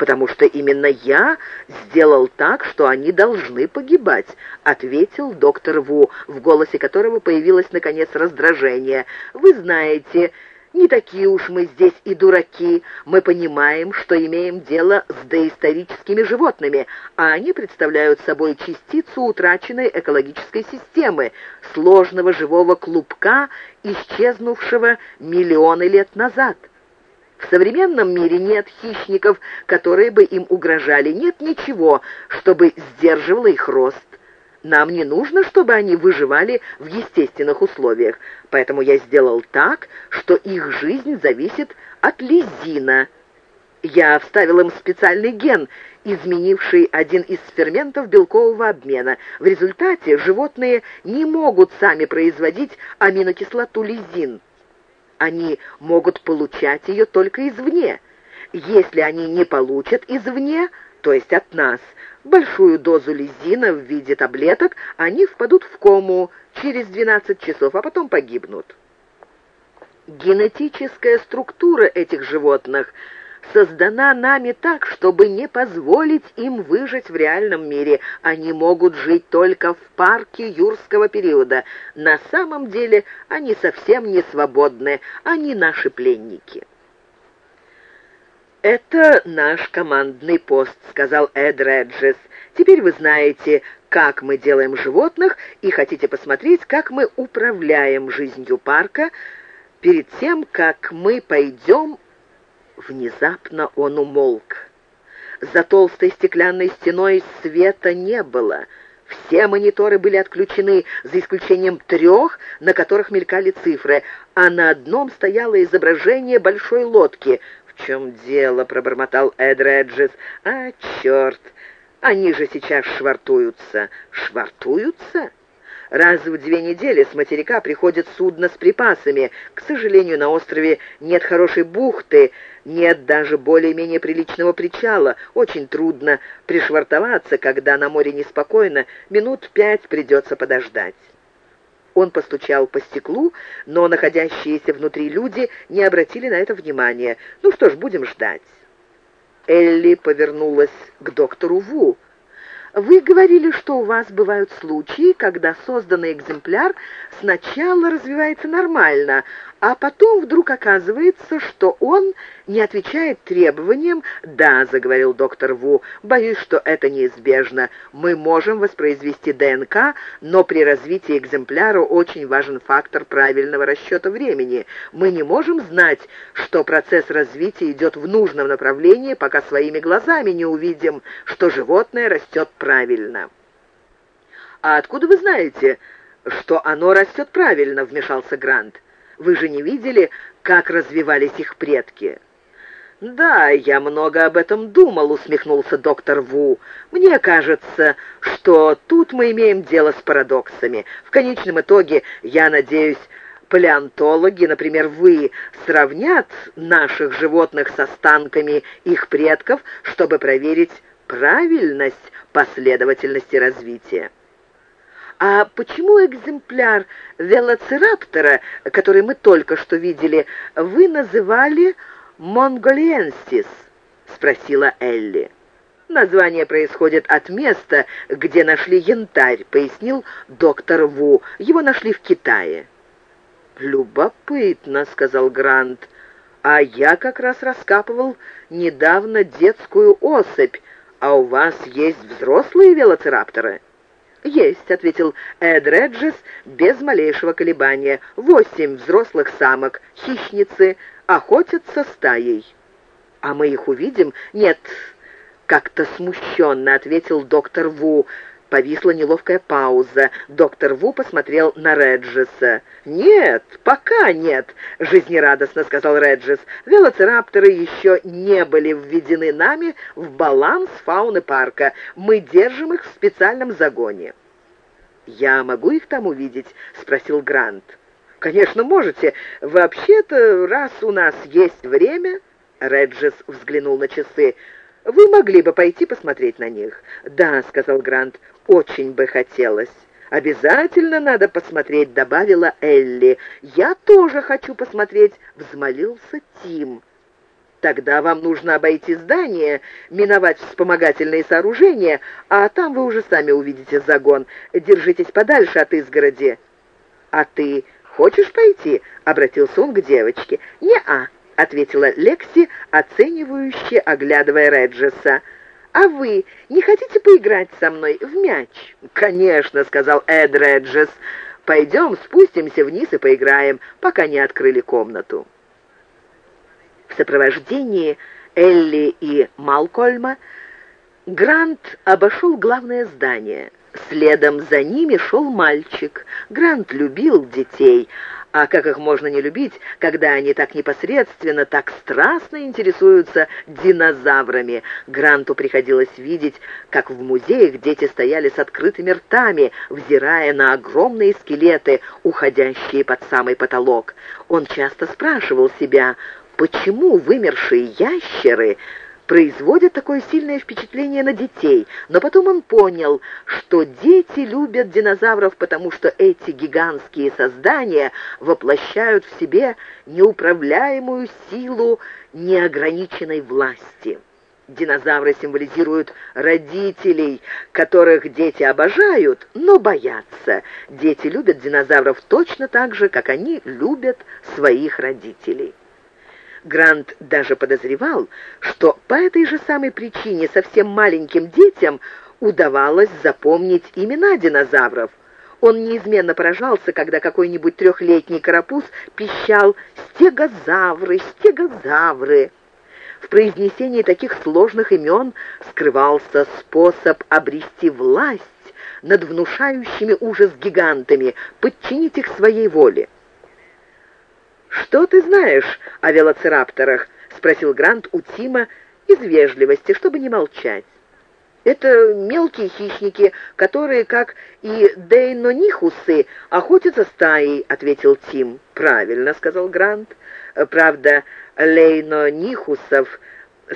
потому что именно я сделал так, что они должны погибать», — ответил доктор Ву, в голосе которого появилось, наконец, раздражение. «Вы знаете, не такие уж мы здесь и дураки. Мы понимаем, что имеем дело с доисторическими животными, а они представляют собой частицу утраченной экологической системы, сложного живого клубка, исчезнувшего миллионы лет назад. В современном мире нет хищников, которые бы им угрожали, нет ничего, чтобы сдерживало их рост. Нам не нужно, чтобы они выживали в естественных условиях, поэтому я сделал так, что их жизнь зависит от лизина. Я вставил им специальный ген, изменивший один из ферментов белкового обмена. В результате животные не могут сами производить аминокислоту лизин. Они могут получать ее только извне. Если они не получат извне, то есть от нас, большую дозу лизина в виде таблеток, они впадут в кому через 12 часов, а потом погибнут. Генетическая структура этих животных создана нами так, чтобы не позволить им выжить в реальном мире. Они могут жить только в парке юрского периода. На самом деле они совсем не свободны, они наши пленники. «Это наш командный пост», — сказал Эд Реджес. «Теперь вы знаете, как мы делаем животных, и хотите посмотреть, как мы управляем жизнью парка перед тем, как мы пойдем...» Внезапно он умолк. За толстой стеклянной стеной света не было. Все мониторы были отключены, за исключением трех, на которых мелькали цифры, а на одном стояло изображение большой лодки — «В чем дело?» — пробормотал Эд Реджес. «А, черт! Они же сейчас швартуются». «Швартуются?» Раз в две недели с материка приходит судно с припасами. К сожалению, на острове нет хорошей бухты, нет даже более-менее приличного причала. Очень трудно пришвартоваться, когда на море неспокойно. Минут пять придется подождать. Он постучал по стеклу, но находящиеся внутри люди не обратили на это внимания. «Ну что ж, будем ждать». Элли повернулась к доктору Ву. Вы говорили, что у вас бывают случаи, когда созданный экземпляр сначала развивается нормально, а потом вдруг оказывается, что он не отвечает требованиям. «Да», — заговорил доктор Ву, — «боюсь, что это неизбежно. Мы можем воспроизвести ДНК, но при развитии экземпляра очень важен фактор правильного расчета времени. Мы не можем знать, что процесс развития идет в нужном направлении, пока своими глазами не увидим, что животное растет правильно. «А откуда вы знаете, что оно растет правильно?» — вмешался Грант. «Вы же не видели, как развивались их предки?» «Да, я много об этом думал», — усмехнулся доктор Ву. «Мне кажется, что тут мы имеем дело с парадоксами. В конечном итоге, я надеюсь, палеонтологи, например, вы, сравнят наших животных с останками их предков, чтобы проверить правильность последовательности развития. «А почему экземпляр велоцираптора, который мы только что видели, вы называли монголиенсис?» — спросила Элли. «Название происходит от места, где нашли янтарь», — пояснил доктор Ву. «Его нашли в Китае». «Любопытно», — сказал Грант. «А я как раз раскапывал недавно детскую особь, а у вас есть взрослые велоцирапторы?» «Есть», — ответил Эд Реджес без малейшего колебания. «Восемь взрослых самок, хищницы, охотятся стаей». «А мы их увидим?» «Нет», — как-то смущенно ответил доктор Ву. Повисла неловкая пауза. Доктор Ву посмотрел на Реджеса. «Нет, пока нет», — жизнерадостно сказал Реджес. «Велоцирапторы еще не были введены нами в баланс фауны парка. Мы держим их в специальном загоне». «Я могу их там увидеть?» — спросил Грант. «Конечно, можете. Вообще-то, раз у нас есть время...» Реджес взглянул на часы. «Вы могли бы пойти посмотреть на них?» «Да», — сказал Грант, — «очень бы хотелось». «Обязательно надо посмотреть», — добавила Элли. «Я тоже хочу посмотреть», — взмолился Тим. Тогда вам нужно обойти здание, миновать вспомогательные сооружения, а там вы уже сами увидите загон. Держитесь подальше от изгороди. А ты хочешь пойти?» — обратился он к девочке. «Не-а», — ответила Лекси, оценивающе оглядывая Реджеса. «А вы не хотите поиграть со мной в мяч?» «Конечно», — сказал Эд Реджес. «Пойдем, спустимся вниз и поиграем, пока не открыли комнату». В сопровождении Элли и Малкольма Грант обошел главное здание. Следом за ними шел мальчик. Грант любил детей, а как их можно не любить, когда они так непосредственно, так страстно интересуются динозаврами? Гранту приходилось видеть, как в музеях дети стояли с открытыми ртами, взирая на огромные скелеты, уходящие под самый потолок. Он часто спрашивал себя, почему вымершие ящеры производят такое сильное впечатление на детей, но потом он понял, что дети любят динозавров, потому что эти гигантские создания воплощают в себе неуправляемую силу неограниченной власти. Динозавры символизируют родителей, которых дети обожают, но боятся. Дети любят динозавров точно так же, как они любят своих родителей. Грант даже подозревал, что по этой же самой причине совсем маленьким детям удавалось запомнить имена динозавров. Он неизменно поражался, когда какой-нибудь трехлетний карапуз пищал «стегозавры, стегозавры». В произнесении таких сложных имен скрывался способ обрести власть над внушающими ужас гигантами, подчинить их своей воле. «Что ты знаешь о велоцирапторах?» — спросил Грант у Тима из вежливости, чтобы не молчать. «Это мелкие хищники, которые, как и дейнонихусы, охотятся стаей», — ответил Тим. «Правильно», — сказал Грант. «Правда, лейнонихусов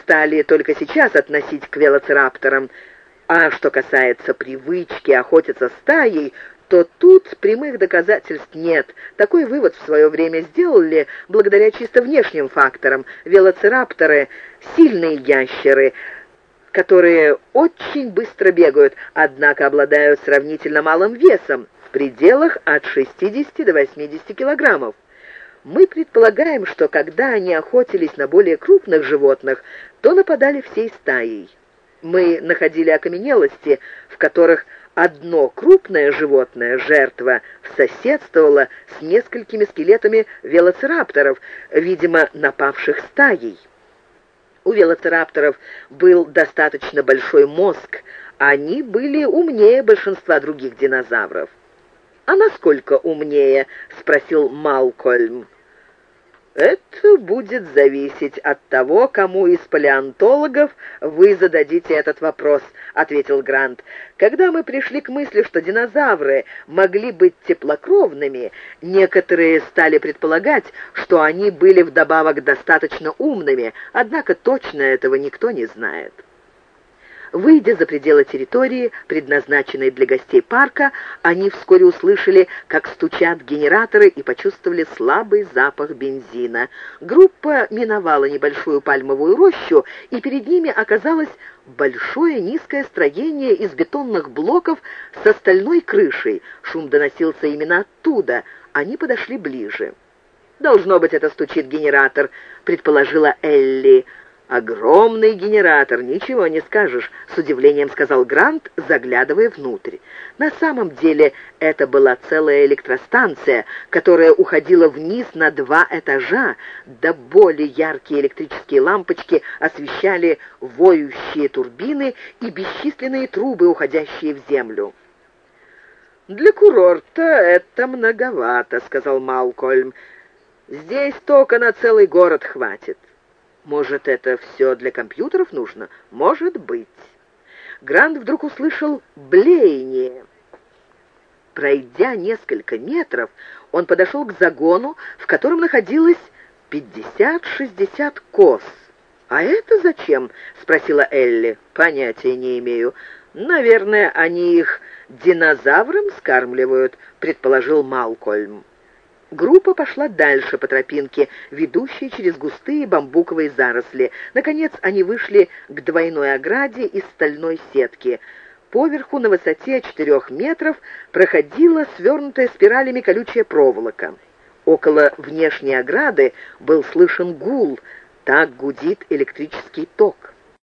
стали только сейчас относить к велоцирапторам, а что касается привычки охотиться стаей, то тут прямых доказательств нет. Такой вывод в свое время сделали благодаря чисто внешним факторам. Велоцирапторы — сильные ящеры, которые очень быстро бегают, однако обладают сравнительно малым весом, в пределах от 60 до 80 килограммов. Мы предполагаем, что когда они охотились на более крупных животных, то нападали всей стаей. Мы находили окаменелости, в которых одно крупное животное, жертва, соседствовало с несколькими скелетами велоцирапторов, видимо, напавших стаей. У велоцирапторов был достаточно большой мозг, они были умнее большинства других динозавров. «А насколько умнее?» — спросил Малкольм. «Это будет зависеть от того, кому из палеонтологов вы зададите этот вопрос», — ответил Грант. «Когда мы пришли к мысли, что динозавры могли быть теплокровными, некоторые стали предполагать, что они были вдобавок достаточно умными, однако точно этого никто не знает». Выйдя за пределы территории, предназначенной для гостей парка, они вскоре услышали, как стучат генераторы и почувствовали слабый запах бензина. Группа миновала небольшую пальмовую рощу, и перед ними оказалось большое низкое строение из бетонных блоков с стальной крышей. Шум доносился именно оттуда. Они подошли ближе. «Должно быть, это стучит генератор», — предположила Элли. «Огромный генератор, ничего не скажешь», — с удивлением сказал Грант, заглядывая внутрь. На самом деле это была целая электростанция, которая уходила вниз на два этажа, да более яркие электрические лампочки освещали воющие турбины и бесчисленные трубы, уходящие в землю. «Для курорта это многовато», — сказал Малкольм. «Здесь только на целый город хватит». Может, это все для компьютеров нужно? Может быть. Грант вдруг услышал блеяние. Пройдя несколько метров, он подошел к загону, в котором находилось 50-60 коз. «А это зачем?» — спросила Элли. «Понятия не имею. Наверное, они их динозаврам скармливают», — предположил Малкольм. Группа пошла дальше по тропинке, ведущей через густые бамбуковые заросли. Наконец они вышли к двойной ограде из стальной сетки. Поверху на высоте четырех метров проходила свернутая спиралями колючая проволока. Около внешней ограды был слышен гул, так гудит электрический ток.